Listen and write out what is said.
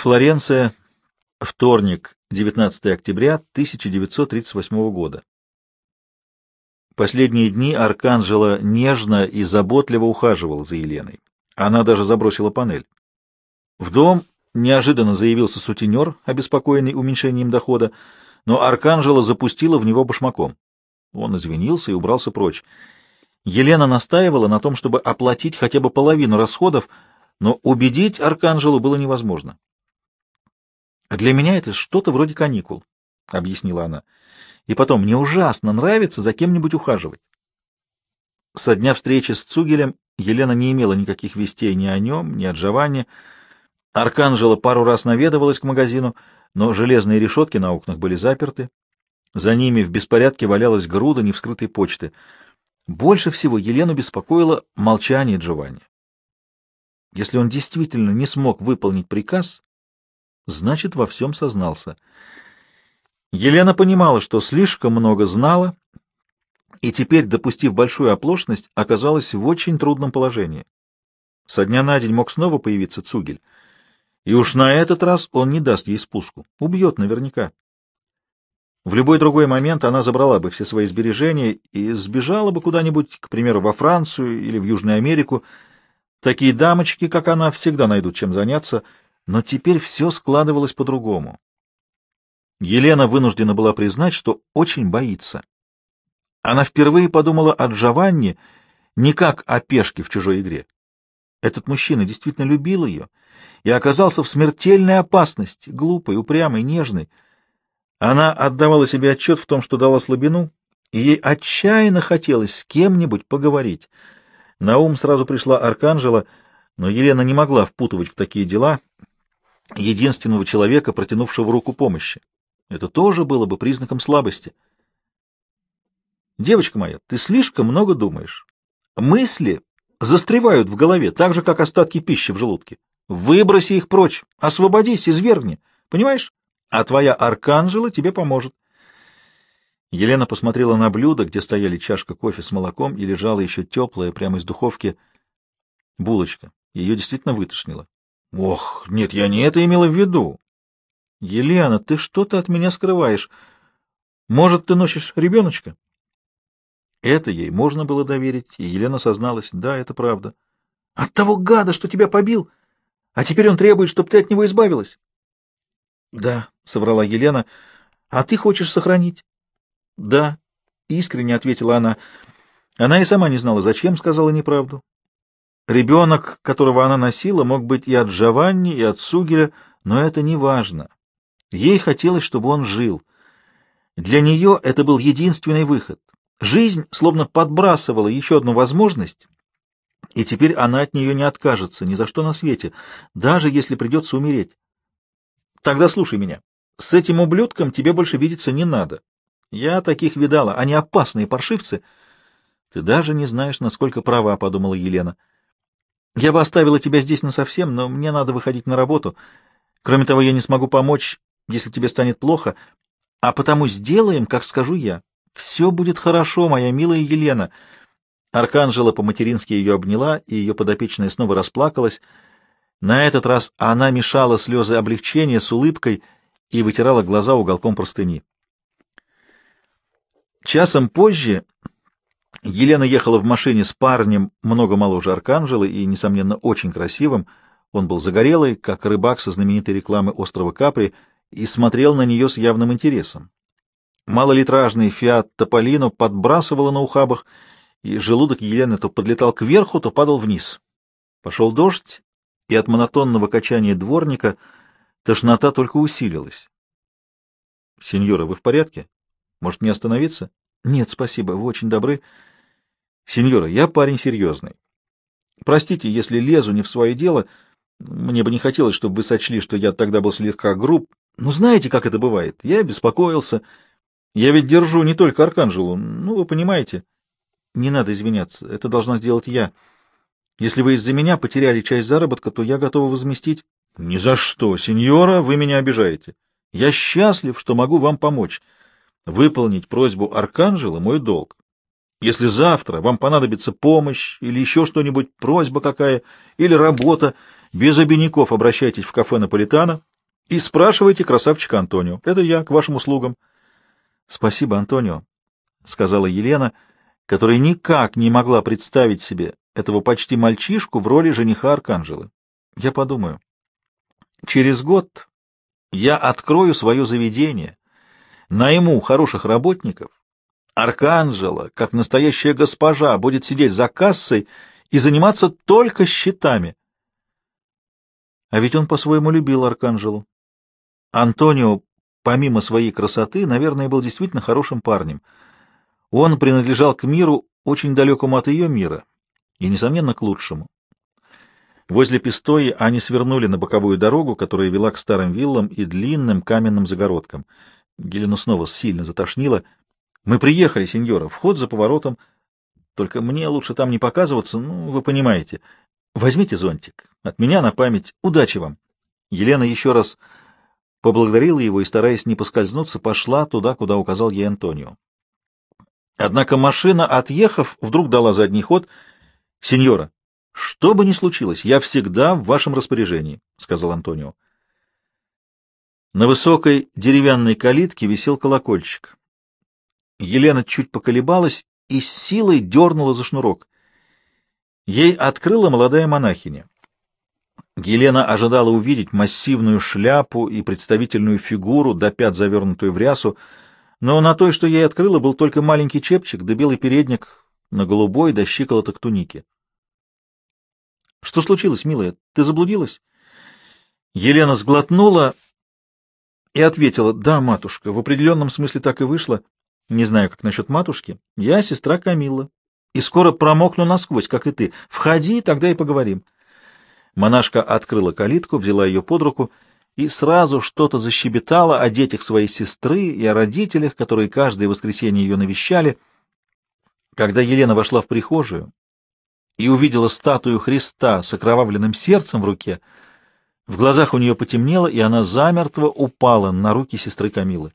Флоренция, вторник, 19 октября 1938 года. Последние дни Арканджела нежно и заботливо ухаживал за Еленой. Она даже забросила панель. В дом неожиданно заявился сутенер, обеспокоенный уменьшением дохода, но Арканджела запустила в него башмаком. Он извинился и убрался прочь. Елена настаивала на том, чтобы оплатить хотя бы половину расходов, но убедить Арканджелу было невозможно. «Для меня это что-то вроде каникул», — объяснила она. «И потом, мне ужасно нравится за кем-нибудь ухаживать». Со дня встречи с Цугелем Елена не имела никаких вестей ни о нем, ни о Джованни. Арканджела пару раз наведывалась к магазину, но железные решетки на окнах были заперты. За ними в беспорядке валялась груда невскрытой почты. Больше всего Елену беспокоило молчание Джованни. Если он действительно не смог выполнить приказ, значит, во всем сознался. Елена понимала, что слишком много знала, и теперь, допустив большую оплошность, оказалась в очень трудном положении. Со дня на день мог снова появиться Цугель, и уж на этот раз он не даст ей спуску, убьет наверняка. В любой другой момент она забрала бы все свои сбережения и сбежала бы куда-нибудь, к примеру, во Францию или в Южную Америку, Такие дамочки, как она, всегда найдут чем заняться, но теперь все складывалось по-другому. Елена вынуждена была признать, что очень боится. Она впервые подумала о Джованни не как о пешке в чужой игре. Этот мужчина действительно любил ее и оказался в смертельной опасности, глупый, упрямый, нежный. Она отдавала себе отчет в том, что дала слабину, и ей отчаянно хотелось с кем-нибудь поговорить — на ум сразу пришла Арканжела, но Елена не могла впутывать в такие дела единственного человека, протянувшего руку помощи. Это тоже было бы признаком слабости. Девочка моя, ты слишком много думаешь. Мысли застревают в голове, так же, как остатки пищи в желудке. Выброси их прочь, освободись, извергни. Понимаешь? А твоя Арканжела тебе поможет. Елена посмотрела на блюдо, где стояли чашка кофе с молоком и лежала еще теплая, прямо из духовки, булочка. Ее действительно вытошнило. — Ох, нет, я не это имела в виду. — Елена, ты что-то от меня скрываешь. Может, ты носишь ребеночка? Это ей можно было доверить, и Елена созналась. Да, это правда. — От того гада, что тебя побил, а теперь он требует, чтобы ты от него избавилась. — Да, — соврала Елена, — а ты хочешь сохранить. «Да», — искренне ответила она. Она и сама не знала, зачем сказала неправду. Ребенок, которого она носила, мог быть и от Джованни, и от Сугеля, но это не важно. Ей хотелось, чтобы он жил. Для нее это был единственный выход. Жизнь словно подбрасывала еще одну возможность, и теперь она от нее не откажется ни за что на свете, даже если придется умереть. Тогда слушай меня. С этим ублюдком тебе больше видеться не надо. Я таких видала. Они опасные паршивцы. Ты даже не знаешь, насколько права, — подумала Елена. Я бы оставила тебя здесь насовсем, но мне надо выходить на работу. Кроме того, я не смогу помочь, если тебе станет плохо. А потому сделаем, как скажу я. Все будет хорошо, моя милая Елена. Арканжела по-матерински ее обняла, и ее подопечная снова расплакалась. На этот раз она мешала слезы облегчения с улыбкой и вытирала глаза уголком простыни. Часом позже Елена ехала в машине с парнем много моложе Арканжела и, несомненно, очень красивым. Он был загорелый, как рыбак со знаменитой рекламы острова Капри, и смотрел на нее с явным интересом. Малолитражный «Фиат Тополино» подбрасывало на ухабах, и желудок Елены то подлетал кверху, то падал вниз. Пошел дождь, и от монотонного качания дворника тошнота только усилилась. — Сеньора, вы в порядке? Может, мне остановиться? Нет, спасибо, вы очень добры. Сеньора, я парень серьезный. Простите, если лезу не в свое дело. Мне бы не хотелось, чтобы вы сочли, что я тогда был слегка груб. Ну, знаете, как это бывает. Я беспокоился. Я ведь держу не только Арканжелу. Ну, вы понимаете. Не надо извиняться. Это должна сделать я. Если вы из-за меня потеряли часть заработка, то я готова возместить. Ни за что, сеньора, вы меня обижаете. Я счастлив, что могу вам помочь. Выполнить просьбу Арканжела — мой долг. Если завтра вам понадобится помощь или еще что-нибудь, просьба какая, или работа, без обиняков обращайтесь в кафе Наполитана, и спрашивайте красавчика Антонио. Это я, к вашим услугам. — Спасибо, Антонио, — сказала Елена, которая никак не могла представить себе этого почти мальчишку в роли жениха Арканжелы. Я подумаю. Через год я открою свое заведение, найму хороших работников, Арканжела, как настоящая госпожа, будет сидеть за кассой и заниматься только счетами. А ведь он по-своему любил Арканжелу. Антонио, помимо своей красоты, наверное, был действительно хорошим парнем. Он принадлежал к миру, очень далекому от ее мира, и, несомненно, к лучшему. Возле Пистои они свернули на боковую дорогу, которая вела к старым виллам и длинным каменным загородкам. Гелену снова сильно затошнило. «Мы приехали, сеньора, вход за поворотом. Только мне лучше там не показываться, ну, вы понимаете. Возьмите зонтик. От меня на память. Удачи вам!» Елена еще раз поблагодарила его и, стараясь не поскользнуться, пошла туда, куда указал ей Антонио. Однако машина, отъехав, вдруг дала задний ход. — Сеньора, что бы ни случилось, я всегда в вашем распоряжении, — сказал Антонио. На высокой деревянной калитке висел колокольчик. Елена чуть поколебалась и с силой дернула за шнурок. Ей открыла молодая монахиня. Елена ожидала увидеть массивную шляпу и представительную фигуру, до пят завернутую в рясу, но на той, что ей открыла, был только маленький чепчик да белый передник на голубой до щиколоток туники. — Что случилось, милая? Ты заблудилась? Елена сглотнула и ответила, — Да, матушка, в определенном смысле так и вышло. Не знаю, как насчет матушки. Я сестра Камилла, и скоро промокну насквозь, как и ты. Входи, тогда и поговорим. Монашка открыла калитку, взяла ее под руку — и сразу что-то защебетало о детях своей сестры и о родителях, которые каждое воскресенье ее навещали. Когда Елена вошла в прихожую и увидела статую Христа с окровавленным сердцем в руке, в глазах у нее потемнело, и она замертво упала на руки сестры Камилы.